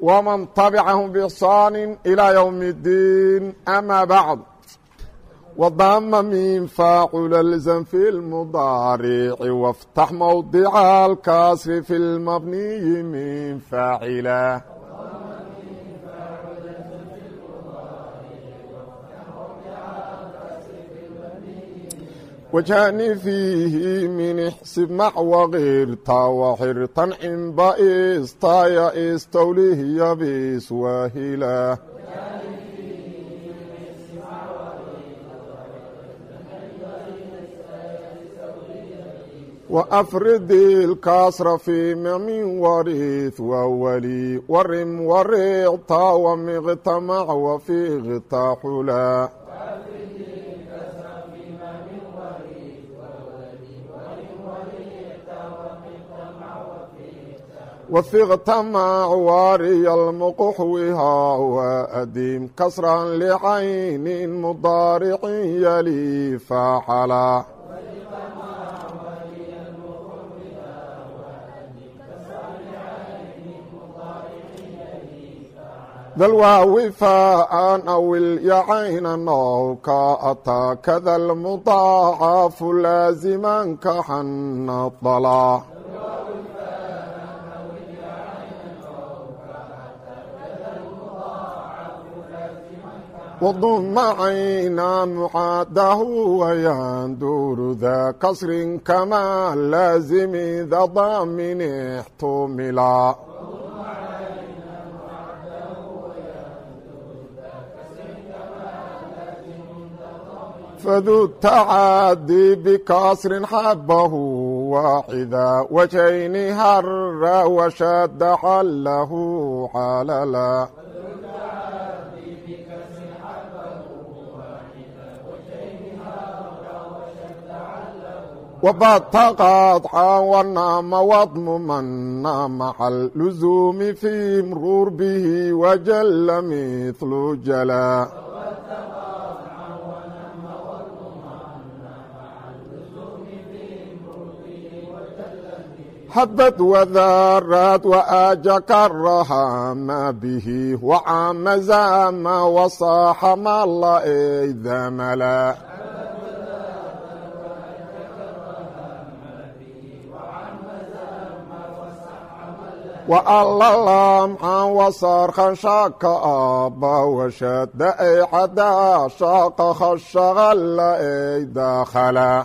ومن تبعهم بإحصان إلى يوم الدين أما بعد وضم من فاعل الزم في المضارع وافتح موضع الكسر في المبني من فاعله وجاني فيه من احسب مع وغيرتا وحرتا عن بائستا يا استوليه يبيس واهلا وأفرد الكسر في من وريث وولي ورم ورعتا ومغتمع وفي غتا حلا وثغت مع واري المقحوها وأديم كسرا لعين مضارع يلي فعلا ذا الواو فاء أو اليعين نوكا أتى كذا المضاعف لازما كحن الضلا وضم عينا معاده ويندور ذا كسر كما لازم ذا ضامن احتملا فذو التعدي بكسر حبه واحدا وجين هر وشد حله حللا وبات قاطعا ونام وضمما محل لزوم في مرور به وجل مثل جلا حبت وذرت وآج كرها ما به وعام زام وصاح ما الله إذا ملا وألا لمعا وصرخا شاك أبا وشد أي حدا شاق خشغل أي داخلا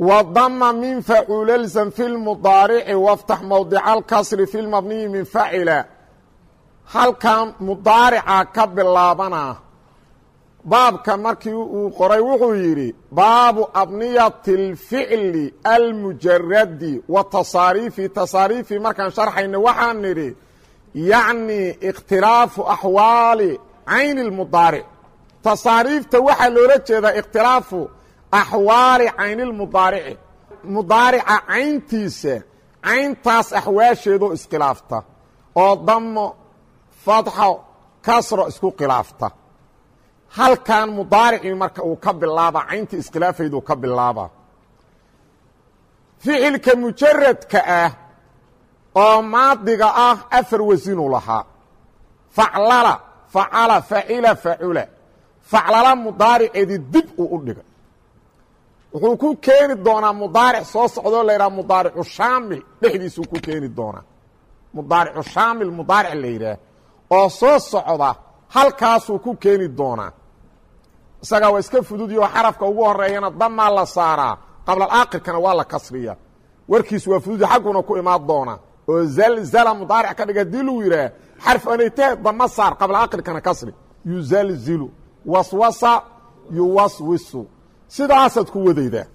وضم من فعول الزم في المضارع وافتح موضع الكسر في المبني من فعل halkan mudaarica ka bilaabana baabka markii uu qoray wuxuu yidhi baabu abniyati اlficli almujaradi wa tasaariifi. Tasaariifi markaan sharxayna waxaan nidhi yacni ikhtilaafu axwaali cayni اlmudaaric tasaariifta waxaa loola jeedaa ikhtilaafu axwaali caynilmudaarici mudaarica cayntiisa cayntaas axwaasheedoo iskhilaafta. Oo damo fadxo kasro isku khilaafta halkan mudaaricii marka uu ka bilaaba cayntii iskhilaafaydu ka bilaaba. Ficilka mujaradka ah oo maadiga ah afar wasinu lahaa. Faclala facala facila facula. Faclala mudaariceedii dib uu u dhigay wuxuu ku keeni doonaa mudaaric soo socdoo la yidhaha mudaaricu shaamil dhexdiisuu ku keeni doonaa. Mudaaricu shaamil mudaaric la yidhaah oo soo socda halkaasuu ku keeni doonaa isagaa waa iska fududiyo xarafka ugu horeeyana damaa la saaraa. Qablalaakhirkana waa la kasriya warkiis waa fududi xagguna ku imaan doonaa. Oo zalzala mudaaric ka dhiga haddii luu yidhaah xarf anaytee dama saar qablalaakhirkana kasri. Yuzalzilu waswasa yuwaswisu. Sidaasaad ku wadaydaa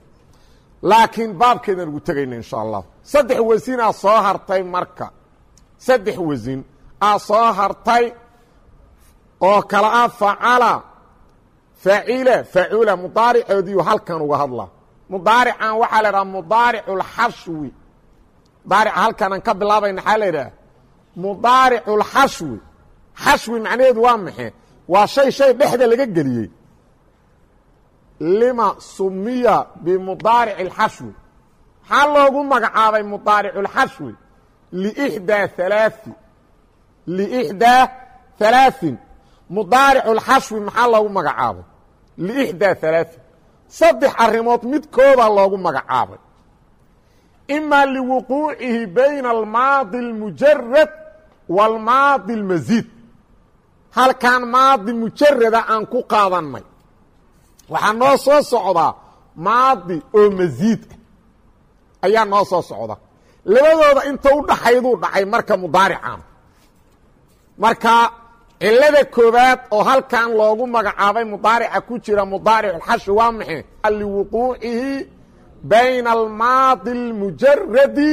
laakiin baabkeedaan ugu tegayna insha allah. Saddex wasinaa soo hartay marka. Saddex wasin aa soo hartay oo kala ah facala facila facula mudaaricoodiiu halkan uga hadla mudaarican waxaa la idhaha mudaaricu lxashwi mudaarica halkanaan ka bilaabayna waxaa la idhaha mudaaricu lxashwi xashwi macnaheedu waa maxe waa shay shay dhexda laga geliyey lima sumiya bimudaarici اlxashwi maxaa loogu magacaabay mudaaricu اlxashwi lixdaa halaaثi liixdaa halaaثin mudaaricu اlxashwi maxaa loogu magacaabay liixdaa halaaثin saddex arrimood midkoodaa loogu magacaabay ima liwuquucihi bayna almaadi اlmujarad wاlmaadi اlmasiid halkan maadi mujarada aan ku qaadannay waxaa noo soo socdaa maadi oo masiid ah ayaa noo soo socda labadooda inta u dhaxayduu dhacay marka mudaarican marka cilada koobaad oo halkan loogu magacaabay mudaarica ku jira mudaariculxashi waa maxe liwuquucihi bayna almaadi اlmujaradi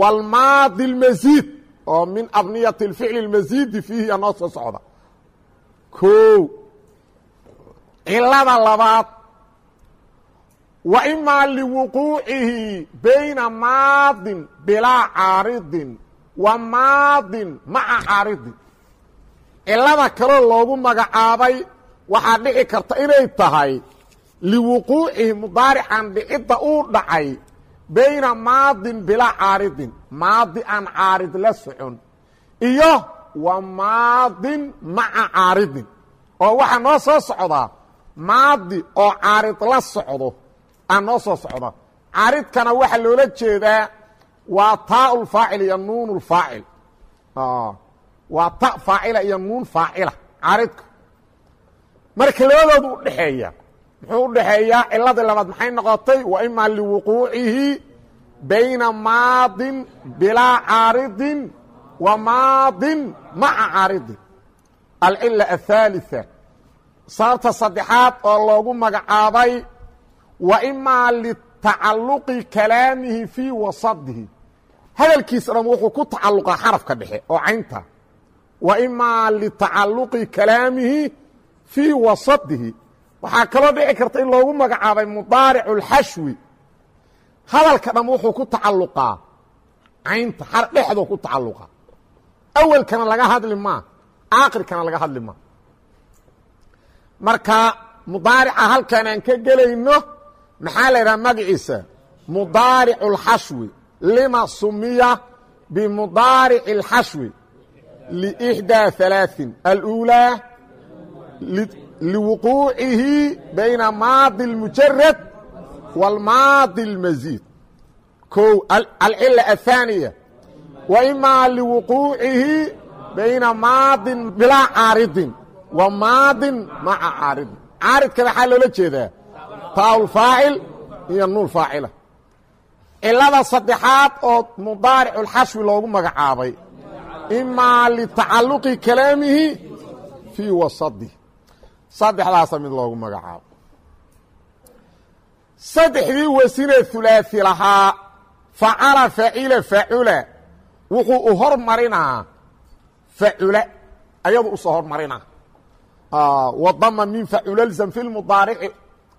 wاlmaadi اlmasiid oo min abniyati اlficli اlmasiidi fiihi noo soo socda o cilada labaad wa imaa liwuquucihi bayna maadin bilaa caaridin wa maadin maca caaridin cilada kaloo loogu magacaabay waxaa dhici karta inay tahay liwuquucihi mudaarican dhicidda uu dhacay bayna maadin bilaa caaridin maadi aan caarid la socon iyo wa maadin maca caaridin oo waxaa noo soo socdaa maadi oo caarid la socdo aa noo soo socda. Caaridkana waxaa loola jeedaa waa taa lfaacil iyo nuun lfaacil waa ta faacila iyo nuun faacila caridka marka labadoodu udhexeeya muxuu udhexeeyaa ciladii labaad maxay noqotay? Wa ima liwuquucihi bayna maadin bilaa caaridin wa maadin maca caaridin. Alcila ahaaliثa sababta saddexaad oo loogu magacaabay wa imaa litacalluqi kalaamihi fii wasadihi. Hadalkiisa dham wuxuu ku tacalluqaa xarafka dhexe oo caynta. wa imaa litacaluqi kalaamihi fii wasadihi waxaa kaloo dhici karta in loogu magacaabay mudaaricu اlxashwi hadalka dham wuxuu ku tacalluqaa caynta dhexdoo ku tacalluqa awelkana laga hadli maa aakhirkana laga hadli maa marka mudaarica halkan aan ka gelayno maxaa la yidhaha magaciisa mudaaricu اlxashwi lima sumiya bimudaarici اlxashwi liixdaa halaaثin aluulaa liwuquucihi bayna maadi اlmujarad wاlmaadi اlmasiid ko alcila aلthaaniya wa imaa liwuquucihi bayna maadin bilaa caaridin wa maadin maca caaridin caaridka waxaa loola jeedaa taaulfaacil iyo nuun faacila cilada saddexaad oo mudaaricu lxashwi loogu magacaabay imaa litacaluqi kalaamihi fii wasadih saddexdaasa mid loogu magacaabo saddexdii wasinee hulaaثi lahaa facala facila facula wuxuu u hormarinaa facula ayadu u soo hormarinaa wadama min faculalzam fi lmudaarici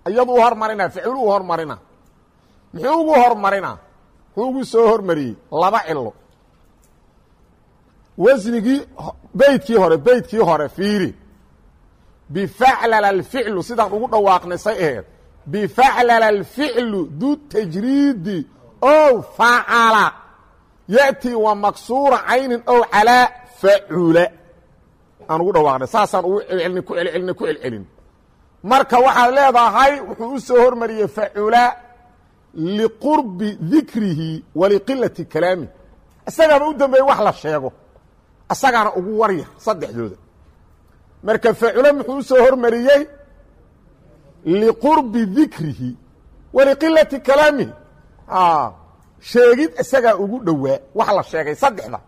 iyadu u hormarinaa faculu u hormarina muxuu ugu hormarinaa muxuu ugu soo hormariyey laba cilo wasnigii beydkii hore beydkii hore fiiri. Bifaclala alficlu sidaan ugu dhawaaqnay say aheed. Bifaclala alficlu du tajriidi ow facala ya'tii wa maksuura caynin ow calaa facula aan ugu dhawaaqnay saasaan ugu celcelina ku celcelina ku celcelin. Marka waxaad leedahay wuxuu u hormariyey facula liqurbi dikrihi wa liqilati kalaamih isagaaba u dambeeyey wax la sheego isagaana ugu waryar saddexdooda. Marka facula muxuu u soo hormariyey? Liqurbi dikrihi wa liqilati kalaamihi. Sheegid isagaa ugu dhowaa wax la sheegay saddexda.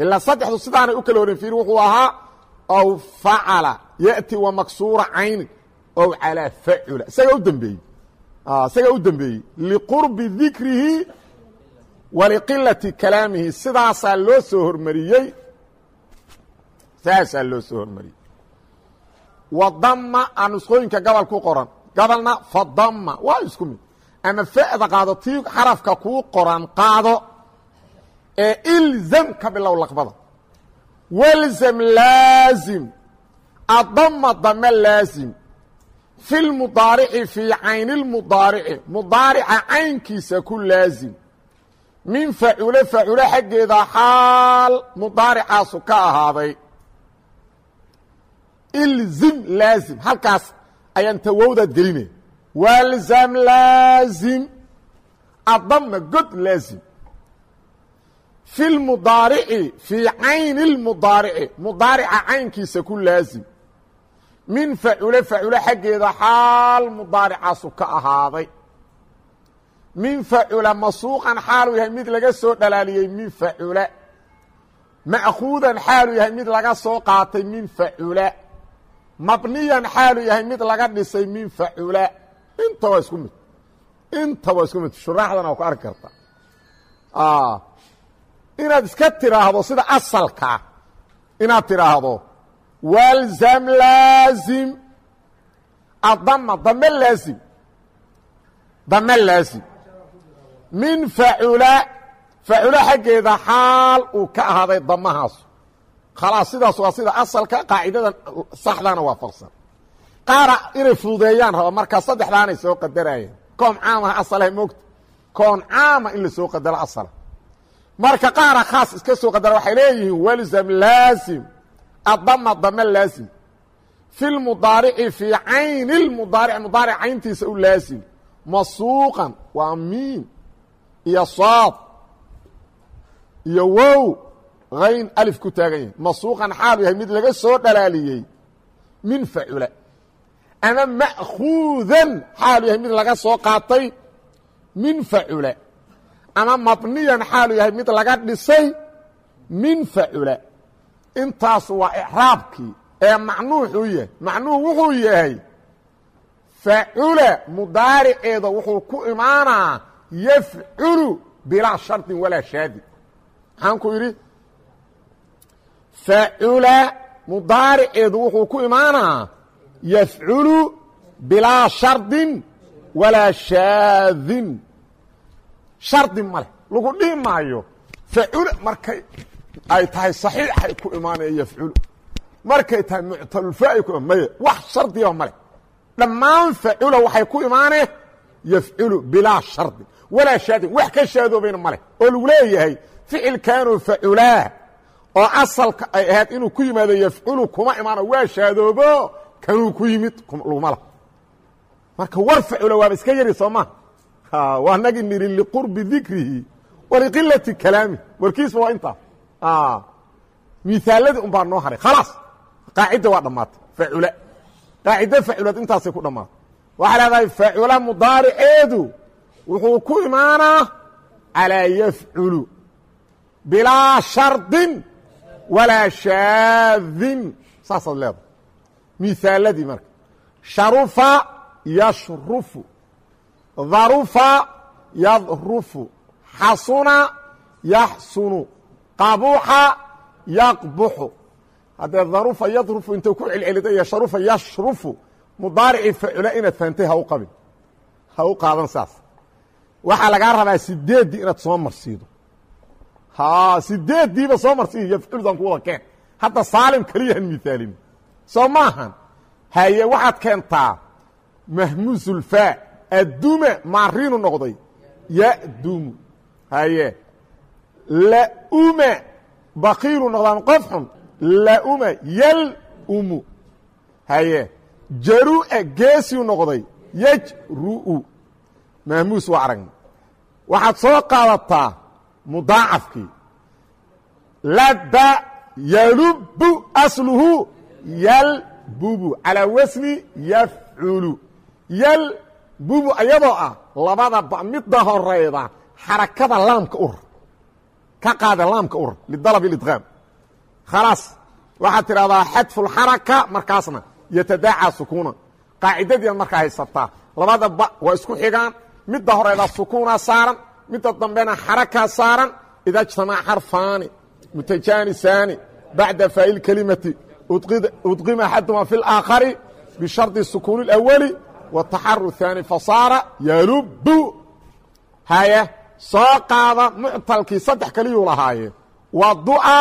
Ilaa saddexdu sidaanay u kala horen fiiri wuxuu ahaa ow facala ya'ti wa maksuura caynin ow calaa facula. Isagaa u dambeeyey. Isagaa u dembeeyey liqurbi dikrihi waliqilati kalaamihi. Sidaasaa loo soo hormariyey saasaa loo soo hormariyey wadama a nusqooyinka gobol ku qoran gobolna fadama waa isku mid. Ama fa'da qaado tii xarafka kuu qoran qaado ee ilzam ka bilow laqbada. Walzam laazim adama dame laazim. Fi lmudaarici fii cayni lmudaarici mudaarica caynkiisa ku laazim. Min facule facule xaggeeda xaal mudaaricaasu ka ahaaday ilzim laazim. Halkaas ayaan tawowdaad gelinaya walzam laazim. Adama god laazim. Fi lmudaarici fii cayni lmudaarici mudaarica caynkiisa ku laazim. Min facule facule xaggeeda xaal mudaaricaasu ka ahaaday. Min facula masuuqan xaaluu yahay mid laga soo dhalaaliyey min facula. Ma'khuudan xaaluu yahay mid laga soo qaatay min facula mabniyan xaaluu yahay mid laga dhisay min facula inta waa isku mid. Inta waa isku mid. Shuraaxdana waa ku arki karta. Inaad iska tiraahdo sida asalkaa inaad tiraahdo walzam laazim. Adama dame laazim. Dame laazim. Min facula facula xaggeeda xaal uu ka ahaaday damahaasu khalaas sidaas waa sida asalka qaacidada saxdana waafaqsan qaara inay fududeeyaan raba markaa saddexdaanay soo qadarayeen koon caamaha asalaha moogta. Koon caama in la soo qadaro asala marka qaara khaas iska soo qadara waxay leeyihiin walzam laazim adama dame laazim. Fi lmudaarici fii cayni lmudaaric mudaaric cayntiisa u laazim. Masuuqan waa miin iyo saad iyo wow hayn alif ku taagan yahay masuuqan xaalu yahay mid laga soo dhalaaliyey. Min facula ama ma'khuudan xaalu yahay mid laga soo qaatay. Min facula ama mabniyan xaalu yahay mid laga dhisay. Min facula intaas waa icraabkii ee macnuuxuu yahay. Macnuhu wuxuu yahay facula mudaariceeda wuxuu ku imaanaa yafculu bilaa shardin walaa shaadin maxaan ku idhi facula mudaariceedu wuxuu ku imaanaa yafculu bilaa shardin walaa shaadin shardi male lagu dhihi maayo facula markay ay tahay saxiixay ku imaanaya yafculu markay tahay muctalulfaay ku maya wax shardiba male dhammaan facula waxay ku imaaneen yafculu bilaa shardi walaa shaadin wax ka shaadoobayna male oo lagu leeyahay ficilkaanuu faculaa oo asalka ay ahayd inuu ku yimaado yafculu kuma imaano waa shaadoobo kanuu ku yimid laguma lah marka war facula waaba iska yari soo maa waa nagi niri liqurbi dikrihi waliqilati kalaami. Warkiisba waa intaa miaalladii un baa noo haray. Khalaas qaacidda waa dhammaatay. Facula. Qaacidda faculaad intaasay ku dhammaatay. Waxaa leedahay facula mudaariceedu wuxuu ku imaanaa calaa yafculu bilaa shardin walaa shaadin saasaad leedahay miaalladii marka sharufa yashrufu darufa yadrufu xasuna yaxsunu qabuxa yaqbuxu haddee darufa yadrufu intay ku celcelida iyo sharufa yashrufu mudaaricii facula inaad fahantay ha u qabin ha u qaadan saas waxaa lagaa rabaa sideeddii inaad soo marsiido sideeddiiba soo marsiiyo yafculdan ku wada keen. Hadda saalim keliyahan miaalin soo maahan haye waxaad keentaa mahmuusulfaa addume maariinu noqday. Yadumu haye laume bakiilu noqdaan qof xun. Lauma yalumu. Haye jarua geesiu noqday. Yajru'u. Mahmuus waa aragna. Waxaad soo qaadataa mudaacafkii laba yalubu asluhu yalbubu calaa wasni yafculu yalbubu ayadoo ah labada ba midda horeyda xarakada laamka ur ka qaada laamka ur lidalab idqaam khalaas waxaad tidhahdaa xadfu markaasna yatadaacaa sukuuna qaacidadiiad markaa haysataa labada ba waa isku xigaan midda horeeda sukuuna saaran midda dambena xarakaa saaran ida jtamac xarfaani mutajanisaani bacda faa'il kelimati udqima axaduma fi اlaakhari bishardi sukuun اlawali wataxaru haani fasaara yalubu haya soo qaada muctalkii saddex kaliyuu lahaaye. Waa du'a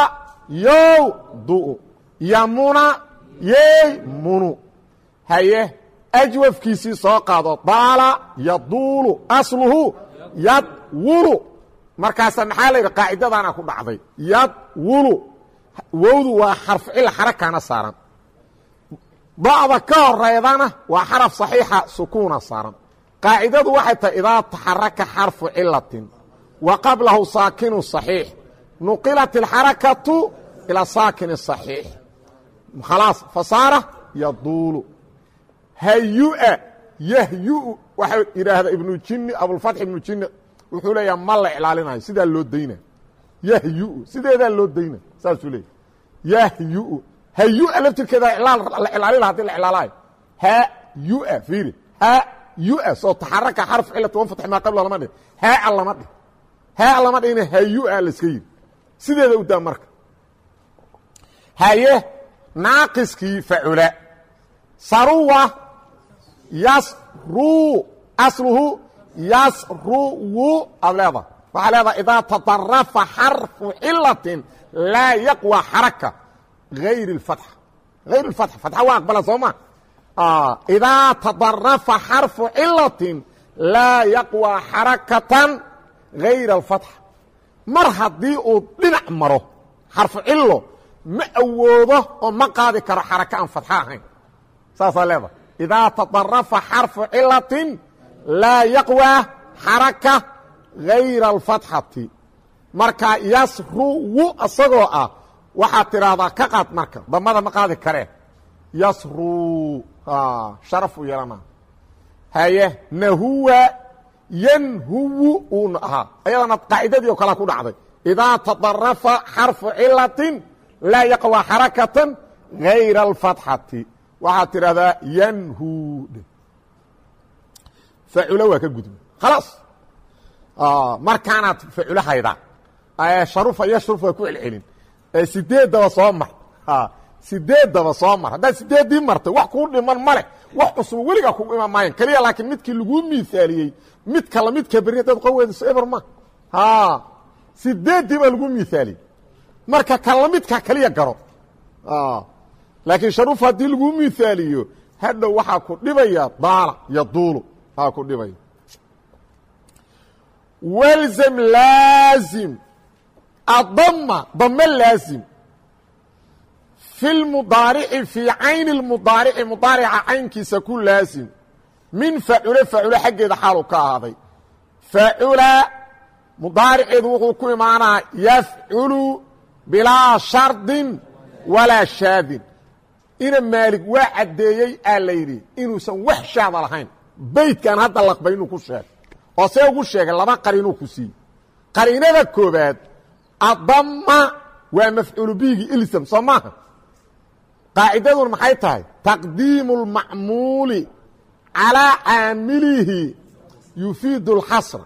yow du yamuna yey munu. Haye ajwafkiisii soo qaado daala yaduulu asluhu yadwulu markaasa maxaa la yidhi qaacidadaana ku dhacday yadwulu wowdu waa xarfu cila xarakana saaran da'da ka horeydana waa xaraf صaxiixa sukuuna saaran qaacidadu waxay tahay idaa taxaraka xarfu cilatin wa qablahu saakinu صaxiix nuqilat اlxarakatu ilaa saakin صaxiix khalaas fasaara yaduulu hayua yahyu waxaa yidhaahda ibnu jini abulfatx ibnu jini wuxuu leeyaha ma la iclaalinayo sidaa loo dayna? Yahyu sideedaa loo dayna? Saasuu leeya yahyu hayua laftirkeeda la iclaali laha haddii la iclaalayo hayua fiiri. Hayua soo taxaraka xarf cilati wan fatx maa qabla lama dhih haa lama dhih haa lama dhihina hayua laiska yidhi. Sideeda u daa marka. Haye naaqiskii facula. Saruwa yasru asluhu yasruwu aad leeda waxaa leedaha idaa tadarafa xarfu cilatin laa yaqwى xaraka ayr اfatx ayr اfatx fatxa waa aqbala soo ma idaa tadarafa xarfu cilatin laa yaqwى xarakatan gayra اlfatx mar haddii uu dhinac maro xarfu cilo ma awoodo oo ma qaadi karo xaraka aan fatxa ahayn saasaa leedahay idaa tadarafa xarfu cilatin laa yaqwى xaraka gayra اlfatxati marka yasruwu isagoo ah waxaad tidhaahdaa ka qaad marka damada ma qaadi karee yasru sharaf u yeelana haye nahuwa yanhuwu uuna ahaa ayadana qaacidadii oo kalea ku dhacday idaa tadarafa xarfu cilatin laa yaqwى xarakatan gayra اlfatxati waxaad tidhahdaa yanhu. Faculo waa ka gudba khalaas markaanaad faculo haydaa sharufa yashruf waa ku celcelin. Sideeddaba soo mar. Sideeddaba soo mar. Haddaad sideeddii martay wax kuu dhiman ma leh. Wax cusub weligaa kugu iman maayan. Keliya laakiin midkii laguu miaaliyey midka beri haddaad qoweydiso eber ma. Sideeddii baa lagu miaaliyey marka kala midka kaliya garo laakiin sharuf haddii laguu miaaliyo hadhow waxaa ku dhibaya daala iyo duulu. Aa ku dhibaya. Walzam laazim. Adama dame laazim. Fi lmudaarici fii cayni اlmudaarici mudaarica caynkiisa ku laazim. Min facule facule xaggeeda xaalu ka ahaaday. Facula mudaariceedu wuxuu ku imaanaa yafculu bilaa shardin walaa shaadin ina maalig waa caddeeyey aa la yidhi inuusan wax shaada lahayn beydkan hadda laqbay inuu ku sheegay oo see ugu sheegay laba qarinuu ku siiyey qariinada koobaad adama waa mafcuulu bigi ilsam soo maaha qaacidadun maxay tahay taqdiimu اlmacmuuli calىa caamilihi yufiidu اlxasra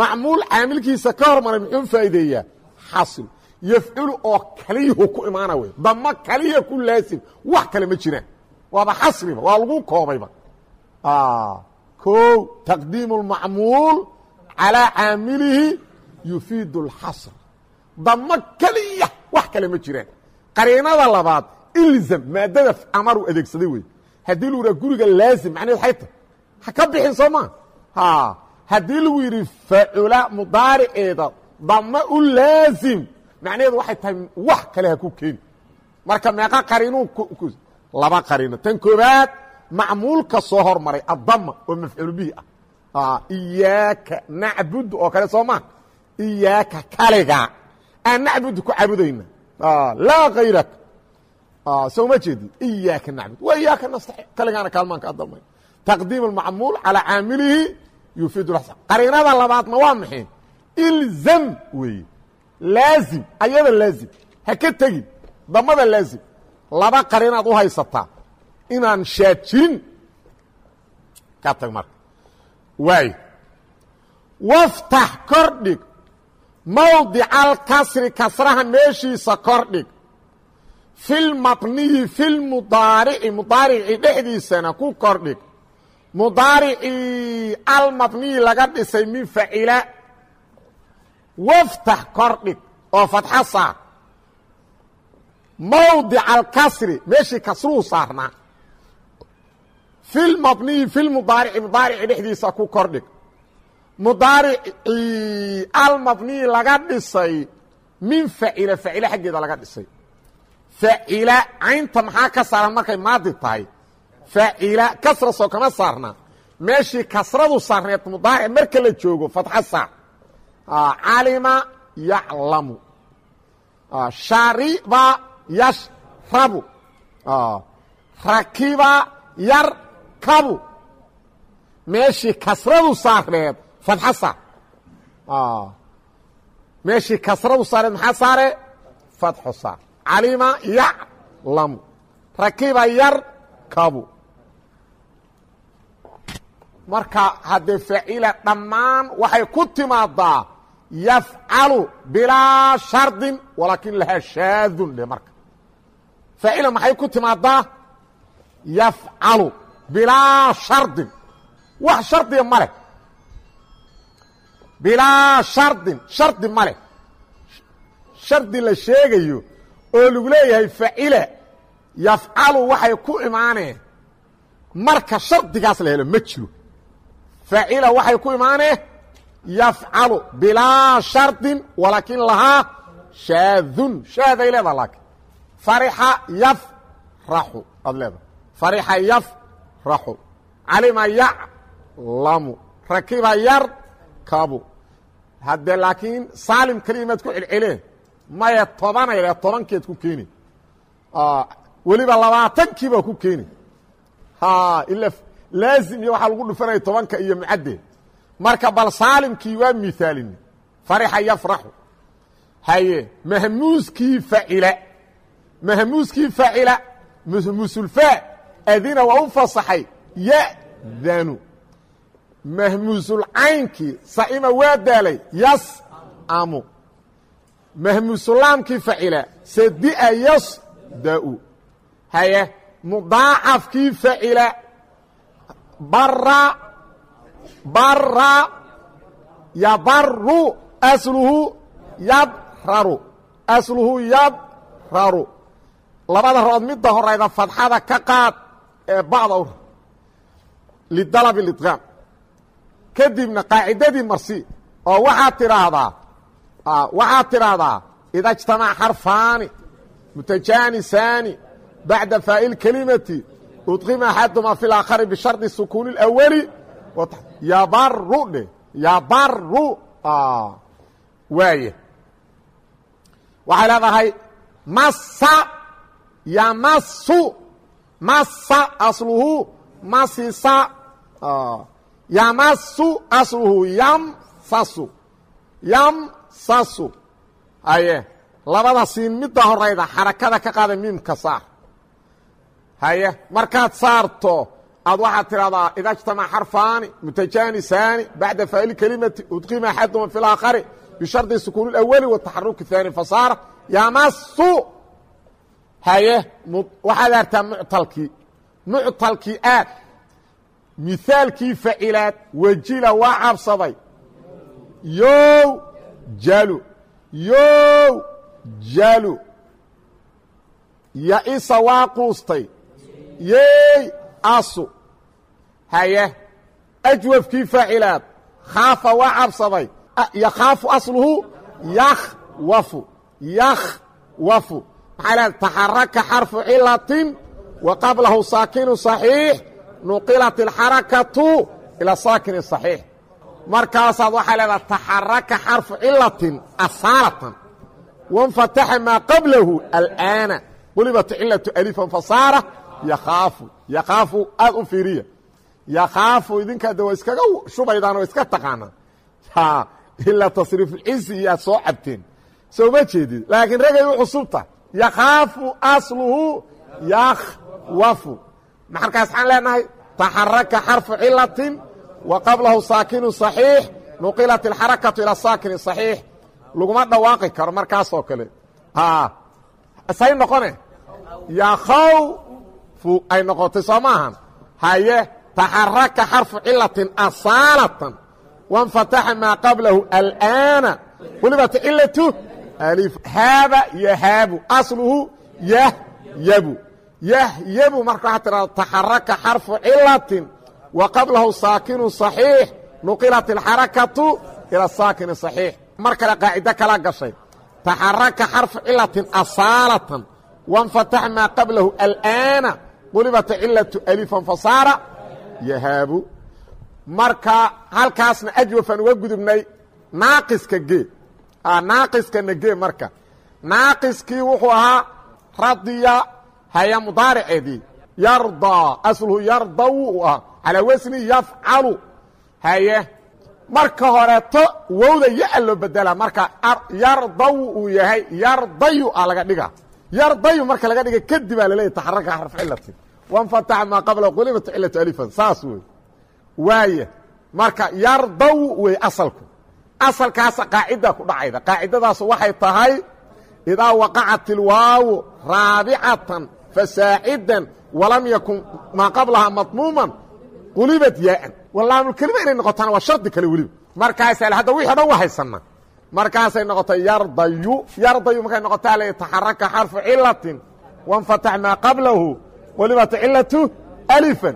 macmuul caamilkiisa ka hormaray muxuu faa'ideeyaa xasl yafculu oo kaliyuhu ku imaana wey damo kaliya ku laasim wax kale ma jiraan waaba xasriba waa lagu koobayba o taqdiimu اlmacmuul calىa caamilihi yufiidu اlxasr damo keliya wax kale ma jiraan qariinada labaad ilzam maadada amaru adeegsaday wey haddii lagu yidhaha guriga laazim macnaheed ay tahy ha ka bixin soo maa haddii lagu yidhi facula mudaariceeda damo u laazim macnaheedu waxay tahay wax kale ha ku keeni marka meeqa qariinuu laba qariino. Tan koobaad macmuulka soo hormaray adama oo mafcuul bihi ah. Iyaaka nacbud oo kale soo maa iyaaka kaliga. Aan nacbud ku caabudayna laa kayraka soo ma jeedi? Iyaaka nacbud wa iyaaka nastaxi. Kaligaana kaalmaanka adamay taqdiim almacmuul calaa caamilihi yufiid lxsan qariinada labaadna waa maxay ilzam weeye laazim ayada laazim ha ka tegin damada laazim laba qariinaad u haysataa inaan shaad jirin ka tag marka. Waay waftax kordhig mawdica alkasri kasraha meeshiisa kordhig filmabniyi filmudaarici mudaaricii dhexdiisana ku kordhig mudaaricii almabniyi laga dhisay min facila waftax kordhig oo fatxa saar mawdica alkasri meeshii kasruhu saarnaa filmabniyi filmudaarici mudaarici dhexdiisa ku kordhig mudaaricii almabniyi laga dhisay min facila facila xaggeeda laga dhisay facila caynta maxaa ka saaran markay maadi tahay facila kasra soo kama saarna meeshii kasradu saarneed mudaaric marka la joogo fatxa saar calima yaclamu. Shariba yashrabu. Rakiba yarkabu. Meeshii kasradu saarneed fatxa saar. Meeshii kasradu saarneed maxaa saare? Fatxo saar. Calima yaclamu. Rakiba yarkabu. Marka haddee facila dhammaan waxay ku timaadaa yafcalu bilaa shardin walaakin lahaa shaadun dhe marka faacila maxay ku timaadaa yafcalu bilaa shardin wax shardiga ma leh bilaa shardin shardi ma leh shardi la sheegayo oo lagu leeyahay facila yafcalu waxay ku imaaneen marka shardigaas la helo ma jiro faacila waxay ku imaaneen yafcalu bilaa shardin walaakin lahaa shaadun shaaday leedaha laakiin farixa yafraxu aad leedaha farixa yafraxu calima yaclamu rakiba yarkabu haddee laakiin saalim kelimaad ku celceleen maya tobanay le tobankeed ku keeni weliba labaatankiibaa ku keeni ila laazim iyo waxaa lagu dhufanaya tobanka iyo mucaddeed marka bal saalimkii waa miaalini farixa yafraxu. Haye mahmuuskii facila mahmuuskii facila mahmuusulfaa adina waa u fasaxay. Ya'danu. Mahmuusulcaynkii sa'ima waa daalay. Yas'amu mahmuusulaamkii facila sadia yasda'u. Haye mudaacafkii facila bara bara yabaru asluhu yabraru asluhu yabraru labada rood midda horayda fadxada ka qaad ee ba'da u lidalab lidqaam kadibna qaacidadii marsi oo waxaad tidhaahdaa waxaad tidhaahdaa ida اجtamac xarfaani mutajaanisani baعda faa'il kelimati udqima axaduma fi اlaakhari bishardi sukuuni اlأwali yabaru dhe yabaru waaya waxay leedahay masa. Yamasu. Masa asluhu. Masisa. Yamasu asluhu. Yamsasu yamsasu haye labada siin midda horayda. Xarakada ka qaada miimka saar. Haye markaad saarto aad waxaad tidhahdaa ida اجtamac xarfaani mutajaanisani baعda faa'il kelimati udqima axaduma fi اlaakhari bishardi sukuun اlأwali wataxaruki الثaani fasaara yamasu haye waxaad artaa muctalkii muctalkii aad mihaalkii facilaad wejila waa cabsaday yow jalu yow jalu ya-isa waa quustay yeey asu haye ajwafkii faacilaad khaafa waa cabsaday yakhaafu asluhu yakhwafu yakhwafu maxaa leeda taxaraka xarfu cilatin wa qablahu saakinu صaxiix nuqilat اlxarakatu ilى saakini صaxiix markaasaad waxaa leedaha taxaraka xarfu cilatin asaalatan wanfataxa maa qablahu alآana weliba tcilatu alifan fasaara yakhaafu yakhaafu aad u fiiriya yakhaafu idinkaa de waa iskaga shubaydaan oo iska taqaanaan ilaa tasriifulcisi iyo aad soo cabteen soo ma jeedid laakiin ragay u cusubta yakhaafu asluhu yakhwafu markaas waxaan leenahay taxaraka xarfu cilatin wa qablahu saakinu صaxiix nuqilat اlxarakatu ilى saakini صaxiix laguma dhawaaqi karo markaasoo kale say noqone u ay noqotay soo maahan? Haye taxaraka xarfu cilatin asaalatan. Wanfataxa maa qablahu alaana. Weliba tacilatu haaba yahaabu asluhu yahyabu. Yahyabu marka waxaa tidhahda taxaraka xarfu cilatin wa qablahu saakinu صaxiix nuqilat alxarakatu ila saakini صaxiix mar kale qaacido kala gashay. Taxaraka xarfu cilatin asaalatan. Wanfatax maa qablahu alaana qulibata cilatu alifan fasaara yahaabu. Marka halkaasna ajwafaan uga gudubnay naaqiska gee naaqiskana gee marka. Naaqiskii wuxuu ahaa radiya haya mudaariceedii. Yardaa asluhu yardaw u ahaa. Calaa wasni yafcalu. Haye marka horeeto wowda ya loo bedelaa marka yardaw uu yahay yardayu a laga dhiga yardayu marka laga dhiga kadib aa laleeyahy taxaraka xarf cilatin. Wanfataxa maa qabla qulibata cilatu alifan. Saas wey waaya marka yardaw wey asalku. Asalkaasa qaacida ku dhacayda. Qaacidadaas waxay tahay idaa waqacat ilwaawu raabicatan fasaacidan walam yakun maa qablahaa madmuuman qulibat yaaan. Walaamulkelima inay noqotaan waa shardi kale weliba. Markaasa hadda wixi o dhan waa haysanaa markaasay noqotay yardayu. Yardayu markay noqotaa le taxaraka xarfu cilatin wanfatax maa qablahu. Qulibata cilatu alifan.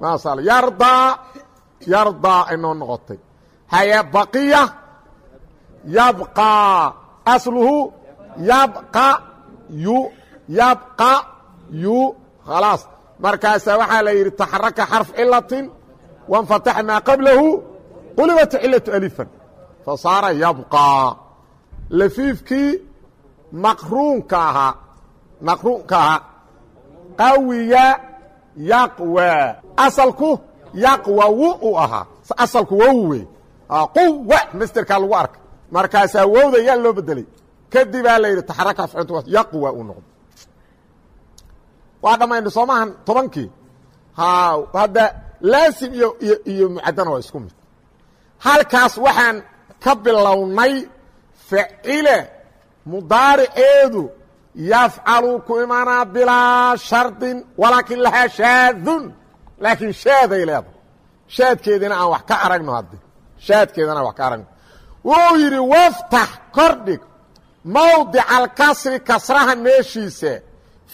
Maasa yardaa yardaa ay noo noqotay. Haye baqiya yabqaa asluhu yabqa yu yabqa yu. Khalaas. Markaasa waxaa la yidhi taxaraka xarf cilatin wanfatax qablahu. Qulibata cilatu alifan fasaara yabqaa. Lafiifkii maqruunka ahaa maqruunka ahaa qawiya yaqwa. Asalku yaqwa wu u ahaa asalku wow wey quwa masterkaa lagu arka markaasaa wowda yaa loo bedelay kadibaa la yidhi taxaraka afcintu yaqwa uu noqdo waa dhammayna soo maahan? Tobankii. Ha hadda laasim iyo iyo iyo mucaddana waa isku mid. Halkaas waxaan ka bilownay facile mudaariceedu yafcalu ku imanaa bilaa shardin walaakin lahaa shaadun laakiin shaaday leedahay. Shaadkeedina aan wax ka aragno hadde shaadkeedana aan wax ka aragno. Wuu yidhi waftax kordhig mawdica alkasri kasraha meeshiisa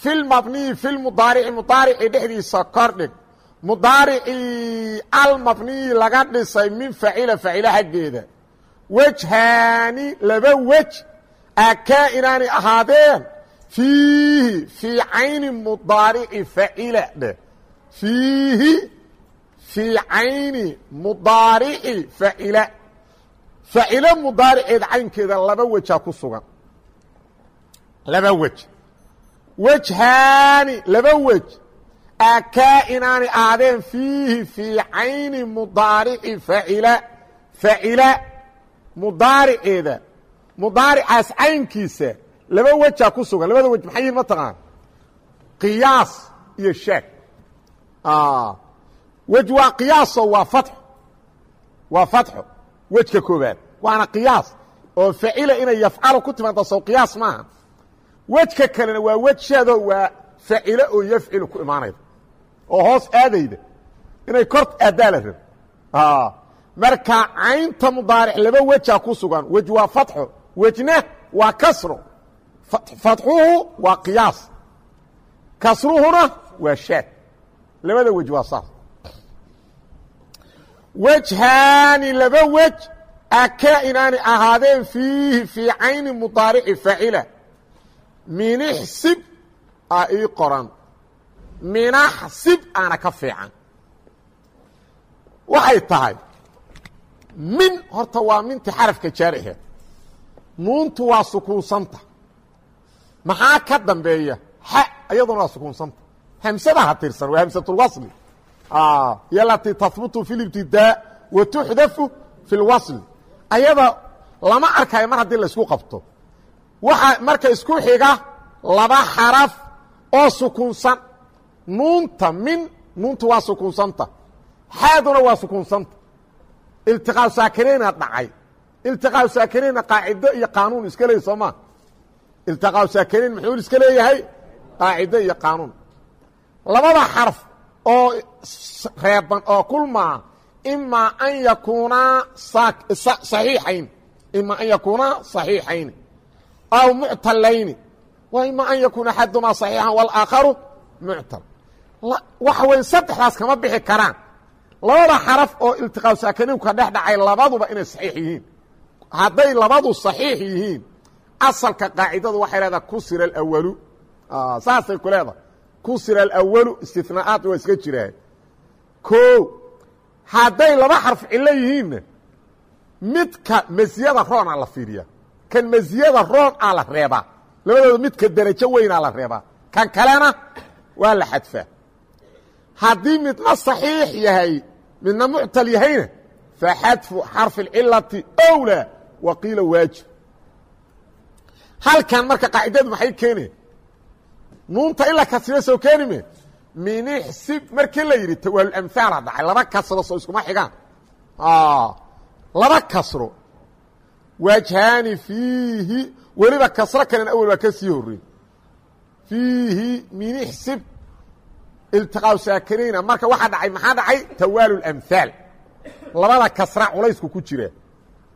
filmabniyi filmudaarici mudaarici dhexdiisa kordhig. Mudaaricii almabniyi laga dhisay min facila facila xaggeeda wejhaani laba wej akaa inaanay ahaadeen fiihi fii cayni mudaarici facila dheh fiihi fii cayni mudaarici facila facilo mudaariceed caynkeeda laba wejaa ku sugan. Laba wej wejhaani laba wej akaa inaanay ahaadeen fiihi fii cayni mudaarici facila mudaariceeda mudaaricaas caynkiisa laba wejaa ku sugan labada wej maxay yihiin mataqaan qiyaas iyo shaag wej waa qiyaaso waa fatxo waa fatxo wejka koobaad waana qiyaas oo facila inay yafcalo ku timaado sow qiyaas maaha. Wejka kalena waa wejshado waa facilo oo yafcilu ku imaanayda. Oo hoos aadayda. Inay kor aaddaa la rabo marka caynta mudaaric laba wejaa ku sugan wej waa fatxo wejna waa kasro fatxuhu waa qiyaas kasruhuna waa shaad. Labada wej waa saas. Wejhaani laba wej aka inaanay ahaadeen fiihi fii cayni mudaarici facila minixsib a ii qoran. Minaxsib aana ka fiican. Waxay tahay min horta waa minti xarafka jaariheed nuuntu waa sukuunsanta. Maxaa ka dambeeya? Xa iyaduna waa sukuunsanta. Hamsadaha tirsan waa hamsatulwasli iyo alatii tahbutu fi libtidaa wa tuxdafu fi اlwasli ayada lama arkayo mar haddii laysku qabto. Waxaa marka isku xiga laba xaraf oo sukuunsan. Nuunta min nuuntu waa sukuunsanta. Xaaduna waa sukuunsanta iltiqaa saakirina dhacay. Iltiqaa saakirina qaacido iyo qaanuun iska leey soo maa iltiqaa saakiriin muxuu iska leeyahay? Qaacido iyo qaanuun. Labada xarf oo reeban oo kulmaa imaa an yakuunaa saxiixayn. Imaa an yakuunaa saxiixayn. Aw muctalayni waa imaa an yakuuna axadumaa saxiixan walaakharu muctal. Waxa weeye saddexdaas kama bixi karaan labada xaraf oo iltiqaa saakiniinku ka dhex dhacay labaduba inay saxiix yihiin. Hadday labadu saxiix yihiin asalka qaacidadu waxay leedaha kusira alawalu saasay ku leedahay. Kusira alawalu istinaa'aad waa iska jiraa ko hadday laba xarf cillo yihiinna midka masiyada roonaa la fiiriya kan masiyada roon aa la reebaa labadooda midka derajo weynaa la reebaa kan kalena waa la xadfaa haddii midna صaxiix yahay midna muctal yahayna faxadfu xarfi اcilati owlaa wa qiila waajib. Halkan marka qaacidadu maxay keene nuunta in la kasriyo soo keeni me minixsib markii la yidhi tawaalulamhaala dhacay laba kasro soo iskuma xigaan. Laba kasro. Wajhaani fiihi weliba kasro kalena awel waa ka sii horey fiihi minixsib iltiqaa saakirayna marka waxaa dhacay maxaa dhacay? Tawaalu lamhaal labada kasra culaysku ku jira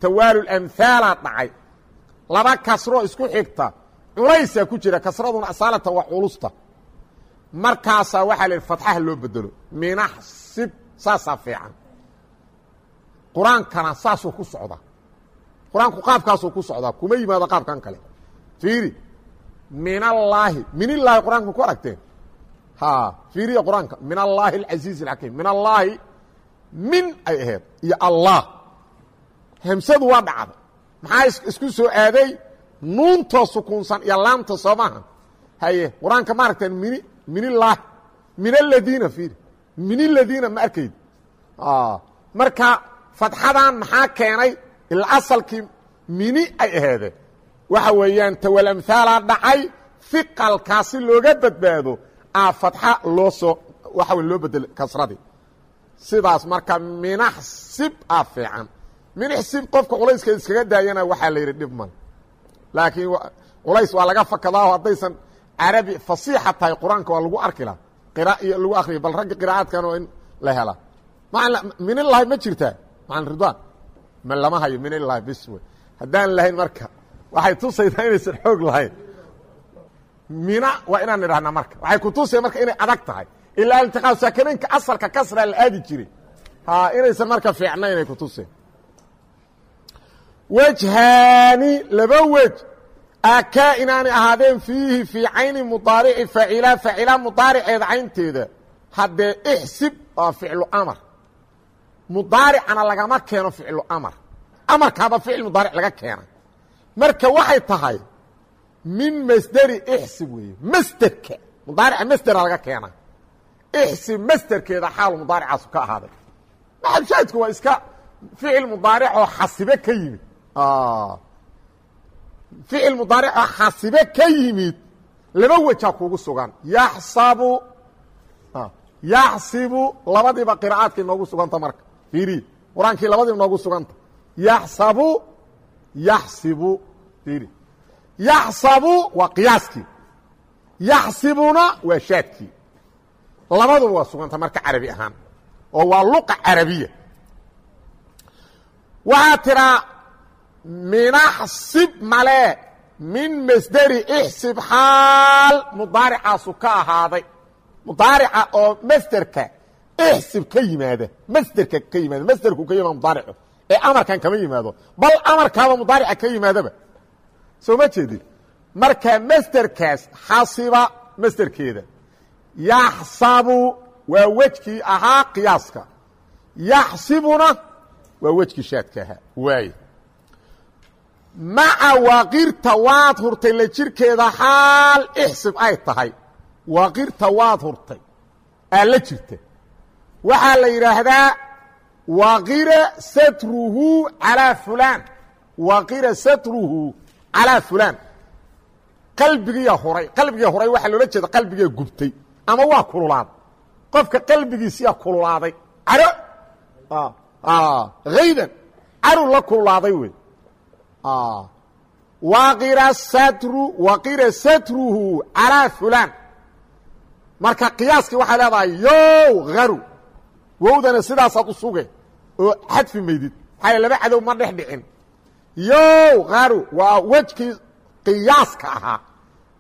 tawaalu lamhaalaa dhacay. Laba kasroo isku xigta. Culaysaa ku jira. Kasraduna asaalatan waa culusta. Markaasaa waxaa la yidhi fatxaha loo bedelo minaxsib saasaa fiican. Qur'aankana saasuu ku socdaa qur'aanku qaabkaasuu ku socdaa kuma yimaado qaabkan kale. Fiiri min allaahi minillaahi qur'aanka ku aragteen ha fiiriya qur'aanka. Min allaahi alcasiiz alxakiim min allaahi min ay ahayd. Iyo allah. Hemsadu waa dhacda maxaa isku soo aaday? Nuuntoo sukuunsan iyo laamta soo maaha. Haye qur'aanka ma aragteen min minillaahi. Min aladiina fiiri. Min aladiina ma arkayd marka fadxadan maxaa keenay? Ila asalkii mini ay aheedeen waxa weeyaan tawalamhaalaa dhacay. Fiqalkaa si looga badbaado aa fadxa loo soo waxa loo bedelo kasradii sidaas marka minaxsib a fiican. Minixsib qofka culayska iskaga daayana waxaa la yidhi dhib mal laakiin culays waa laga fakadaaho haddaysan carabi fasiixa tahay qur'aanka waa lagu arki laha qira iyo lagu akriya bal ragga qiraa'aadkan waa in la helaa minilahi ma jirtaa macalin ridwan ma lama hayo minilahi bis wey haddaan lahayn marka waxay tusaydaa inaysan xoog lahayn mina waa inaan idhahnaa marka. Waxay kutusaya marka inay adag tahay. Ilaa iltiqaa saakinaynka asalka kasraa la aadi jiray. Inaysan marka fiicnayn ay kutuseen wejhaani laba wej akaa inaanay ahaadeen fiihi fii cayni mudaarici faacila faacila mudaariceeda caynteeda. Haddee ixsib waa ficlu amar. Mudaaricana lagama keeno ficlu amar. Amarkaaba ficil mudaaric laga keena marka waxay tahay min masderi ixsib weeye masderka mudaarica masdera laga keena ixsib masderkeeda xaalu mudaaricaasu ka ahaaday. Maxabshaadku waa iska ficil mudaaricoo xasibe ka yimid. Ficil mudaaricoo xasibe ka yimid. Laba wejaa kugu sugan. Yaxsabu yaxsibu labadiiba qira'aadkay noogu suganta marka. Fiiri qur'aankii labadiiba noogu suganta. Yaxsabu yaxsibu fiiri yaxsabu waa qiyaaskii yaxsibuna waa shaadkii. Labaduba waa suganta marka carabi ahaan oo waa luqa carabiya. Waxaa tiraa minaxsib male min masderi ixsib xaal. Mudaaricaasu ka ahaaday. Mudaarica oo masderka ixsib ka yimaada masderka ka yimaada masderku ka yimaada mudaaricu ee amarkan kama yimaado bal amarkaaba mudaarica ka yimaadaba soo ma jeedin? Marka masderkaas xasiba masderkeeda yaxsabu waa wejkii ahaa qiyaaska. Yaxsibuna waa wejkii shaadka ahaa. Waaye maca waaqirta waad hurtay la jirkeeda xaal ixsib ay tahay. Waaqirta waad hurtay. Aa la jirta. Waxaa la yidhaahdaa waqira satruhu calaa fulaan. Waqira satruhu calaa fulaan qalbigiiya huray qalbigiia huray waxaa loola jeeda qalbigiia gubtay ama waa kululaad. Qofka qalbigiisiyaa kululaaday. Caro haydan caru la kululaaday wey. Waqira satru waqira satruhu calaa fulaan marka qiyaaskii waxay leedahay yow haru wowdana sidaasaad u suge. Oo xadfi maydid. Maxaa laba cadow ma dhex dhicin yow haru waa wejkii qiyaaska ahaa.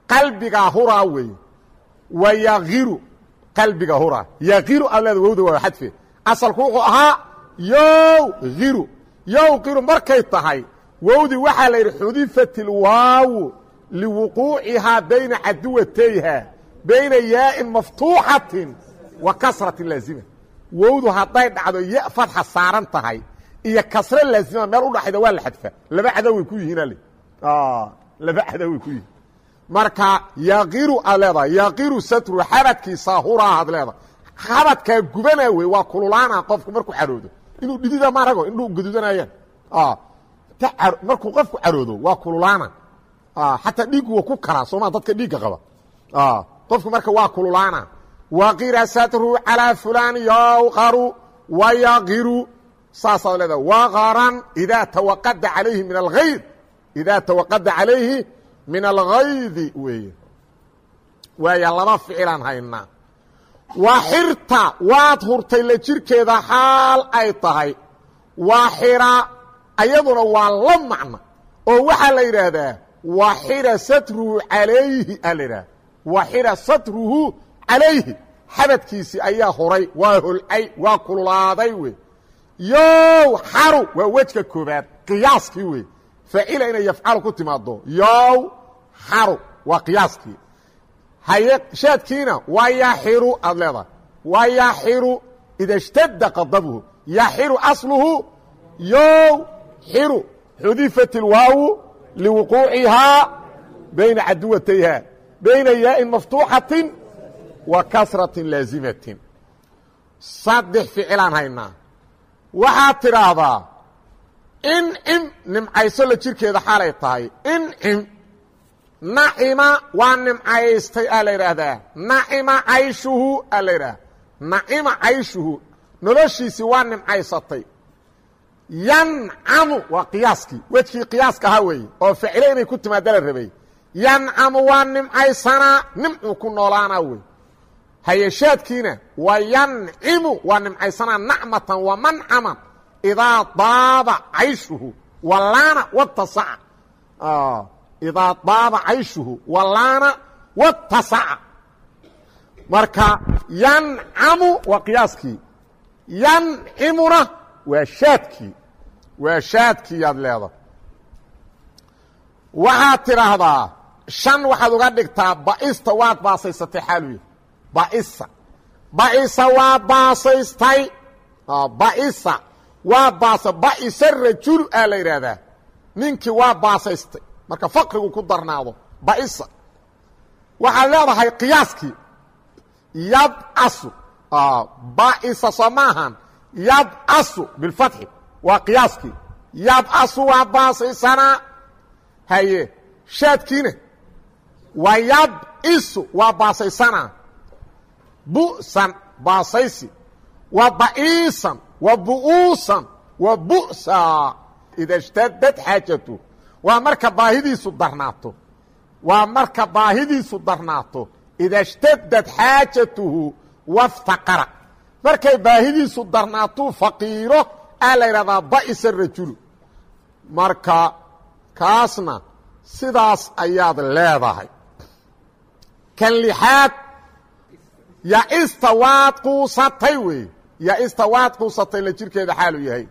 Qalbigaa huraa weeye wa yakiru qalbiga huraa yakiru aad leeda waa xadfe asalku wuxuu ahaa yow hiru yow kiru markay tahay wowdii waxaa la yidhi xudifat ilwaawu liwuquucihaa bayna caduwatayha bayna yaa'in maftuuxatin wa kasratin laazima. Wowdu hadday dhacdo ya fadxa saaran tahay iyo kasre laazima meel u dhaxayda waa la xadfa. Laba cadow way ku yihiin ale laba cadow way ku yihiin. Marka yaqiru aad leedahay. Yaqiru satru xabadkiisaa huraa ad leedahay. Xabadkaa gubanaa wey waa kululaana qofku markuu caroodo inuu dhidida maarago indhuu gadudanayaan markuu qofku caroodo waa kululaana. Xataa dhiiggu wa ku karaa sooma dadka dhiigga qaba. Qofku marka waa kululaana. Waqira satru calىa fulan yawqaru wayaqiru saasaad leedaha waqaran idaa tawaqada alayhi min alhayd idaa tawaqada calayhi min alghaydi weeye. Waaya laba ficilaan haynaa waxirta waad hurtay la jirkeeda xaal ay tahay. Waxira ayaduna waa la macno. Oo waxaa la yidhaahdaa waxira satruhu alayhi aa la yidhahda waxira satruhu calayhi. Xabadkiisii ayaa wey yow xaru waa wejka koobaad qiyaaskii wey faacila inay yafcalu ku timaado yow xaru waa qiyaaskii. Haye shaadkiina waa yaxiru aad leedahay. Waa yaxiru ida اshtada qadabhu yaxiru asluhu yow xiru xudifat اlwaawu liwuquucihaa bayna caduwatayha bayna yaa'in maftuuxatin wa kasratin laazimatin saddex ficilaan haynaa waxaad tidhaahdaa incim nimcayso la jirkeeda xaalay tahay. Incim nacima waa nimcaystay aa la yidhaahdaa. Nacima cayshuhu aa la yidhahda nacima cayshuhu noloshiisii waa nimcaysatay. Yancamu waa qiyaaskii wejkii qiyaaska ahaa weeye oo facile inay ku timaada la rabay. Yancamu waa nimcaysanaa nimcuu ku noolaanaa wey hayeshaadkiina wa yancimu waa nimcaysanaa nacmatan wa mancaman idaa daaba cayshuhu walaana watasaca idaa daaba cayshuhu walaana watasaca marka yancamu waa qiyaaskii yancimuna waa shaadkii waa shaadkii yaad leeda waxaad tidhaahdaa shan waxaad uga dhigtaa baista waad baasaysatay xaaluya baisa. Baisa waa baasaystay. Baisa. Waa baasa baisa rajulu aa la yidhaahdaa ninkii waa baasaystay. Marka faqrigu ku darnaado baisa. Waxaad leedahay qiyaaskii yadasu baisa soo maahan yadasu bilfatxi. Waa qiyaaskii yadasu waa baasaysanaa haye shaadkiina waa yadisu waa baasaysanaa bu'san baasaysi wa ba'iisan wa bu'uusan wa bu'sa ida ishtadad xaajatu waa marka baahidiisu darnaato waa marka baahidiisu darnaato ida ishtadad xaajatuhu waftaqara markay baahidiisu darnaatuu faqiiro aa la yidhahdaa ba'isa rajulu. Marka kaasna sidaas ayaad leedahay yaista waad quusatay wey yaista waad quusatay la jirkeeda xaalu yahay.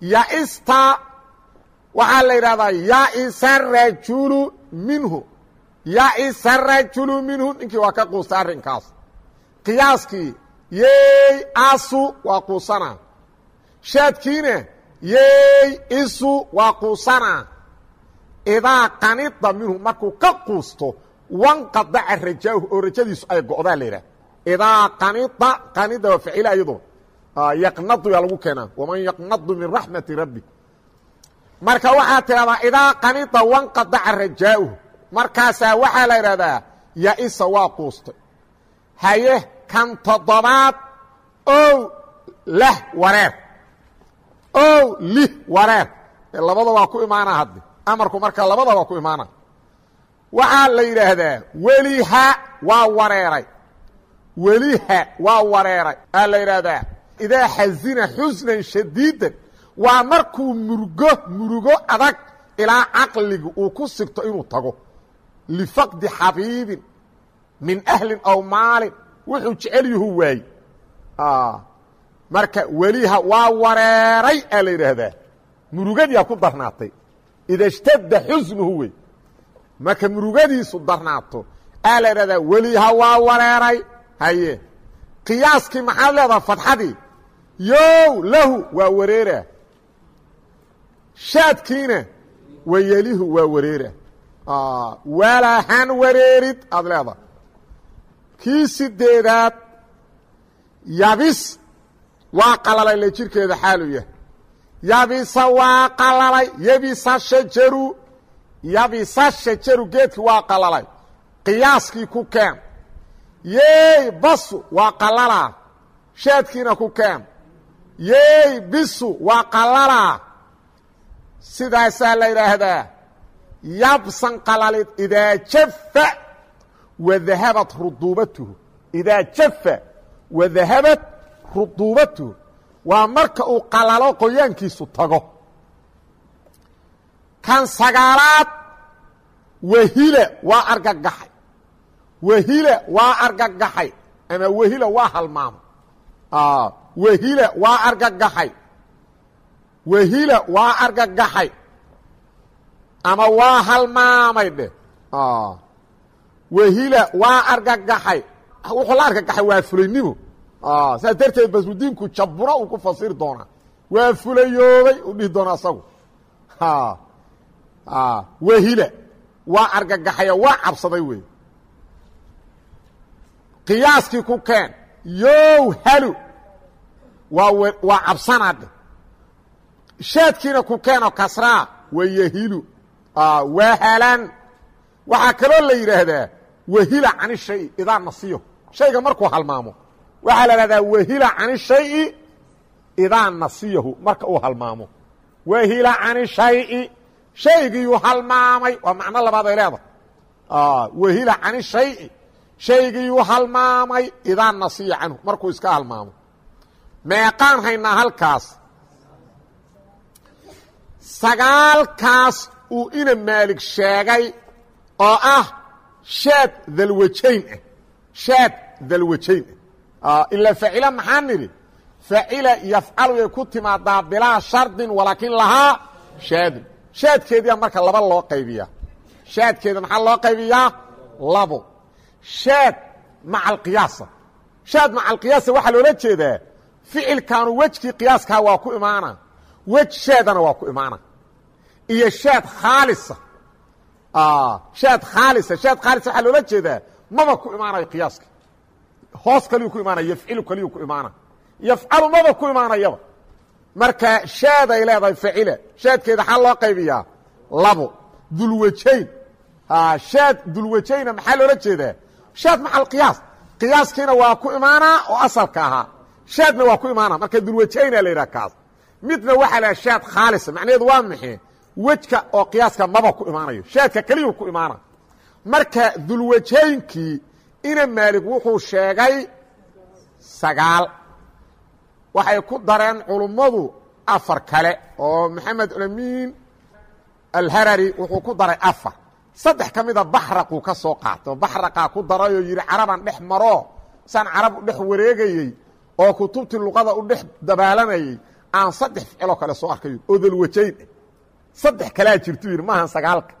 Yaista waxaa la yidhahdaa yaisa rajulu minhu. Yaisa rajulu minhu ninkii waa ka quustay arrinkaas. Qiyaaskii yey asu waa quusanaa. Shaadkiina yey isu waa quusanaa. Idaa qanida minhu markuu ka quusto wanqadaca rajaahu oo rajadiisu ay go'daa la yidhaha idaa qanida qanida waa facila iyado yaqnadu yaa lagu keenaa waman yaqnadu min raxmati rabbi marka waxaa tidhahdaa idaa qanida wanqadaca rajaauhu markaasaa waxaa la idhahdaa yaisa waa quustay haye kan toddobaad ow lah wareer ow lih wareer labada waa ku imaana hadde amarku marka labada waa ku imaana waxaa la yidhaahdaa weliha waa wareeray weliha waa wareeray. Aa la yidhaahdaa idaa xasina xusnan shadiidan. Waa markuu murugo murugo adag ilaa caqliga uu ku sigto inuu tago. Lifaqdi xabiibin min ahlin aw maalin. Wuxuu jecel yahu waaye marka weliha waa wareeray aa la yidhaahdaa. Murugadiyaa ku darnaatay. Ida اshtadda xusnuhu wey marka murugadiisu darnaato aa la idhahdaa weliha waa wareeray haye qiyaaskii maxaad leedaha fadxadii yow lahu waa wareera. Shaadkiina wayelihu waa wareera. Walahan wareerid aad leedaha kii sideedaad yabis waa qalalay le jirkeeda xaalu yahay. Yabisa waa qalalay yabisa shajaru. Yabisa shajaru geedkii waa qalalay. Qiyaaskii ku keen yeey basu waa qalalaa shaadkiina ku keen yeey bisu waa qalalaa sidaasaa la yidhaahdaa yabsan qalalid idaa jafa wadahabat ruduubatuhu. Idaa jafa wadahabat ruduubatuhu. Waa marka uu qalalo qoyaankiisu tago. Kan sagaalaad wahila waa argagaxay wahila waa argagaxay. Ama wahila waa halmaamo wahila waa argagaxay. Wahila waa argagaxay. Ama waa halmaamay dheh wahila waa argagaxay. Wuxuu la argagaxay waa fulaynimo saas darteed basmudiinku jabura uu ku fasiri doonaa. Waa fulayoobay u dhihi doona asagu. Wahila waa argagaxaya waa cabsaday wey qiyaaskii ku keen. Yow halu! Waa dheh shaadkiina ku keenoo kasraa wayahilu. Wahalan waxaa kaloo la yidhaahdaa wahila cani shay idaa nasiyo. Shayga markuu halmaamo waxaa la ihahdaa wahila cani shayi idaa nasiyahu. Marka uu halmaamo wahila cani shayi shaygiyuu halmaamay. Waa macno labaad ay leedahay. Wahila cani shayi shaygiyuu halmaamay idaa nasiya canhu markuu iska halmaamo. Meeqaan haynaa halkaas. Sagaalkaas uu ina maalig sheegay oo ah shaad dalwajayn ah. Shaad dalwajayn ah. Ilaa facila maxaa nidhi? Facila yafcalu yay ku timaadaa bilaa shardin walaakin lahaa shaadun shaadkeediia marka laba loo qaybiyaa. Shaadkeeda maxaa loo qaybiyaa? Labo shaad maca alqiyaasa shaad maca alqiyaasa waxaa loola jeedaa ficilkaanu wejkii qiyaaskaa waa ku imaana wej shaadana waa ku imaana iyo shaad khaalisa. Shaad khaalisa. Shaad khaalisa waxaa loola jeedaa maba ku imaanayo qiyaaska. Hoos kaliyuu ku imaanaya yafcilu kaliyuu ku imaana yafcalu maba ku imaanayaba. Marka shaaday leedahay facila shaadkeeda xaa loo qaybiyaa labo dulwajayn shaad dulwajayna maxaa loola jeedaa shaad maca alqiyaas. Qiyaaskiina waa ku imaanaa oo asalka ahaa. Shaadna waa ku imaana marka dulwajayna la yidhaha kaas. Midna waxaa la shaad khaalisa macnaheedu waa maxay? Wejka oo qiyaaska maba ku imaanayo. Shaadka keliyuu ku imaana. Marka dulwajaynkii ina maalig wuxuu sheegay sagaal. Waxay ku dareen culummadu afar kale. Oo maxamed ulamin alharari wuxuu ku daray afar saddex ka mida baxraquu ka soo qaatay oo baxraqaa ku darayoo yidhi carabaan dhex maro. Saan carab u dhex wareegayey oo kutubtii luqada u dhex dabaalanayey aan saddex ficiloo kale soo arkayo oo dalwajayn saddex kalea jirtu yidhi maahan sagaalka.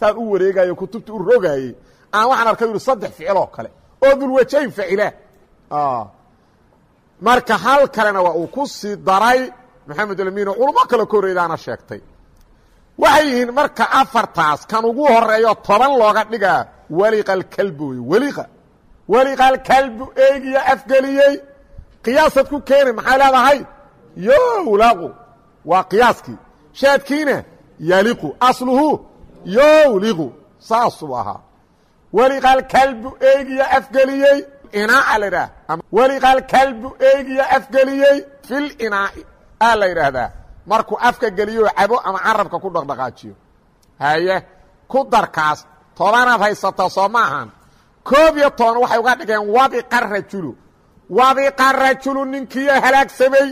Saan u wareegayo kutubtii u rogaayey aan waxaan arkay yidhi saddex ficiloo kale. Oo dulwajayn facila marka hal kalena waa uu ku sii daray. Maxamed alamin oo culummo kale ka horreydaana sheegtay waxay yihiin marka afartaas kan ugu horeeyo toban looga dhigaa weliqa alkalbu wey weliqa weliqa alkalbu eegiya afgeliyey. Qiyaasad ku keeni maxay leedahay? Yowlaqu waa qiyaaskii. Shaadkiina yaliqu. Asluhu yowliqu saasuu ahaa weliqa alkalbu eegiya afgeliyey inaa la yidhaha ama weliqal kalbu eegiya afgeliyey fil inaai. Aa la yidhaahdaa markuu afka geliyo cabo ama carabka ku dhaqdhaqaajiyo. Haye ku darkaas tobanaad haysataa soo ma ahan. Koob iyo toban waxay uga dhigeen wabiqa rajulu wabiqa rajulu ninkiiya halaagsamey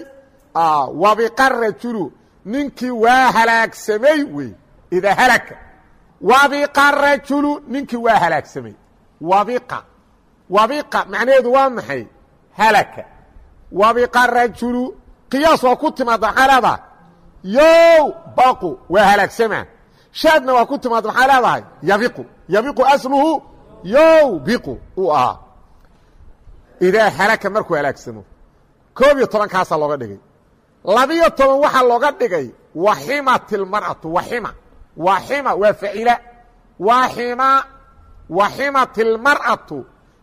wabiqa rajulu ninkii waa halaagsamey wey. Idaa halaka. Wabiqa rajulu ninkii waa halaagsamey wabiqa wabiqa macnaheedu waa maxay? Halaka. Wabiqa rajulu qiyaas waa ku timaada maxaa yow baqu waa halaagsamaa shaadna waa ku timaada maxaa leedahay? Yabiqu yabiqu asluhu yow biqu uu ahaa. Idaa halaka markuu halaagsamo. Koob iyo toban kaasaa looga dhigay. Labiyo toban waxaa looga dhigay waximat ilmar'atu waxima. Waxima waa facila waxima waximat ilmar'atu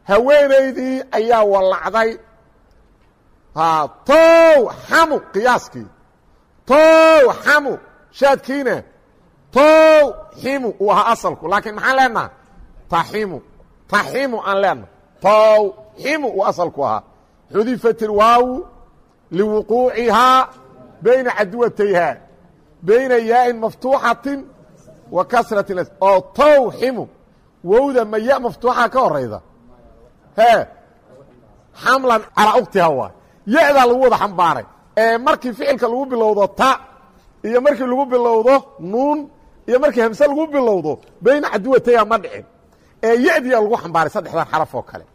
haweenaydii ayaa wallacday. Tow xamu qiyaaskii tow xamu shaadkiina tow ximu uu ahaa asalku. Laakiin maxaan leenaha taximu taximu aan leenaha tow ximu uu asalku ahaa. Xudifat ilwaawu liwuquucihaa bayna caduwatayha bayna yaa'in maftuuxatin wa kasratin oo tow ximu wowda ma ya maftuuxa ka horayda hee xamlan calaa uktiha waay. Ya-daa lagu wada xambaaray markii ficilka lagu bilowdo ta iyo markii lagu bilowdo nuun iyo markii hamse lagu bilowdo bayna caduwatayha ma dhicin. Ee ya-diyaa lagu xambaaray saddexdan xaraf oo kale.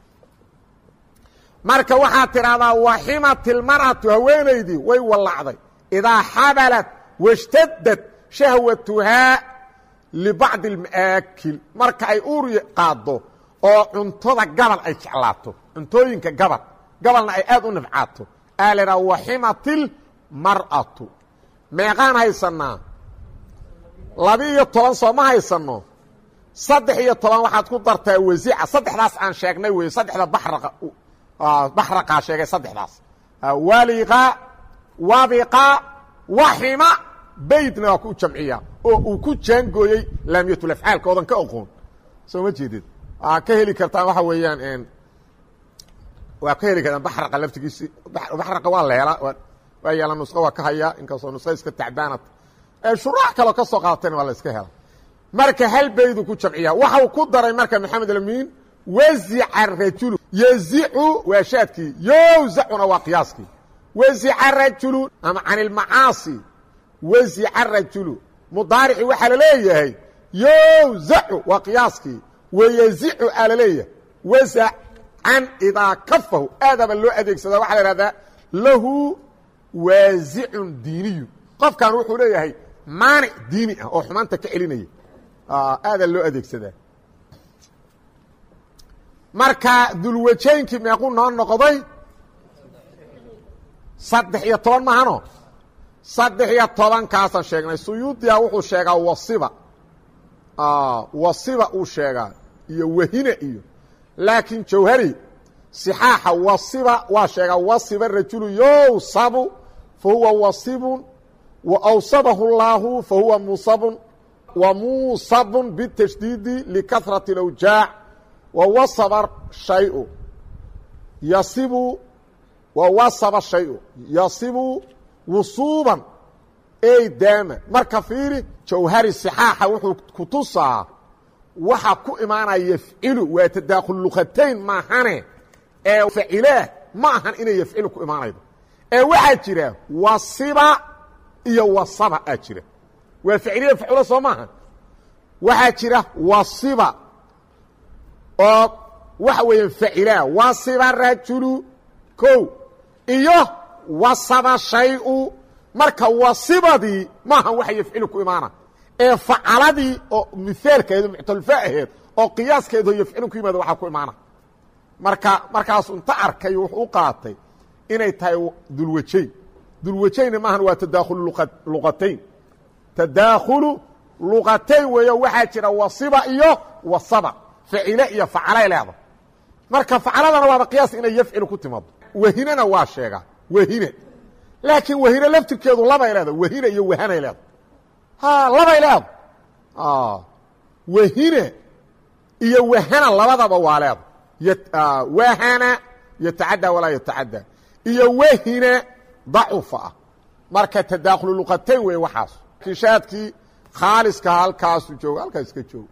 Marka waxaad tidhahdaa waximat ilmar'atu haweenaydii way wallacday. Idaa xabalat washtadad shahwatuhaa libacdi alma'aakil marka ay uur qaaddo oo cuntada gabal ay jeclaato cuntooyinka gabal. Gabalna ay aad u nafcaato aa la idhaha waximatilmar'atu meeqaan haysanaa laba-iyo toban sooma haysanno saddex iyo toban waxaad ku dartaa wasica saddexdaas aan sheegnay wey saddexda baxraqa baxraqaa sheegay saddexdaas. Waliqa wabiqa waxima baydna waa ku jamciya. Oo uu ku jaangooyey laamiyatulafcaalka oodan ka oqoon. Soo ma jeedid? Ka heli kartaan waxa weeyaan waa ka heli kartaan baxraqa laftigiisi. Baxraqa waa la helaa waa yeela nusqo waa ka hayaa inkastoo nusqa iska tacbaanat shuraax kaloo ka soo qaadatayna waa la iska hela. Marka hal baydu ku jamciya waxau ku daray marka maxamed alamin wazica rajulu yezicu waa shaadkii yowzacuna waa qiyaaskii. Wazica rajulu ama can ilmacaasi wazica rajulu mudaarici waxaa la leeyahay yowzacu waa qiyaaskii wayezicu aa la leeyahay wazacan idaa kafahu aadaba loo adeegsadaa waxaa la ihahdaa lahu waazicun diiniyu. Qofkan wuxuu leeyahay maanic diini ah oo xumaanta ka celinaya. Aadaa loo adeegsadaa. Marka dulwajaynkii meequu noo noqday saddex iyo toban mahano saddex iyo tobankaasaan sheegnay. Suyuudiya wuxuu sheegaa wasiba. Wasiba uu sheegaa iyo wahine iyo laakiin jawhari sixaaxa wasiba waa sheegaa wasiba rajulu yowsabu fa huwa wasibun wa awsabahu llaahu fa huwa musabun wa muusabun bitashdiidi likasrati اlawjaac wawasaba shayu yasibu wawasaba shayu yasibu wusuuban ey daama. Marka fiiri jawhari sixaaxa wuxuu ku tusaa waxa ku imaanaya yafcilu waa tadaakhul luqatayn maahane ee facilaah ma ahan inay yafcilu ku imaanaydo. Ee waxaa jira wasiba iyo wasaba aa jira. Waa faciliya facula soo maaha waxaa jira wasiba oo waxa weeye facilaa wasiba rajulu ko iyo wasaba shayu. Marka wasibadii maaha waxa yafcilu ku imaana ee facaladii oo mihaalkeedu muctalfa aheed oo qiyaaskeedu yafcilu ku yimaado waxaa ku imaana. Marka markaasuu inta arkay wuxuu u qaatay inay tahay dulwajayn dulwajayna maahan waa tadaakhulu luqatayn. Tadaakhulu luqatayn weeyo waxaa jira wasiba iyo wasaba. Facile iyo facalay leeda marka facaladana waaba qiyaas inay yafcilu ku timaado wahinena waa sheegaa. Wahine. Laakiin wahine laftirkeedu labay leeda wahine iyo wahanay leeda ha labay leeda wahine iyo wahana labadaba waa leeda wahana yatacadى walaa yatacadى iyo wahina dacufa ah marka tadaakhulu luqatayn wey waxaas kishaadkii khaaliska halkaasu joogo halkaas iska joogo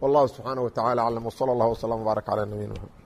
wallahu subxaanaه wa taعalى aclam wslى اllah وsلام وbaarak عalى nabiyina mxamed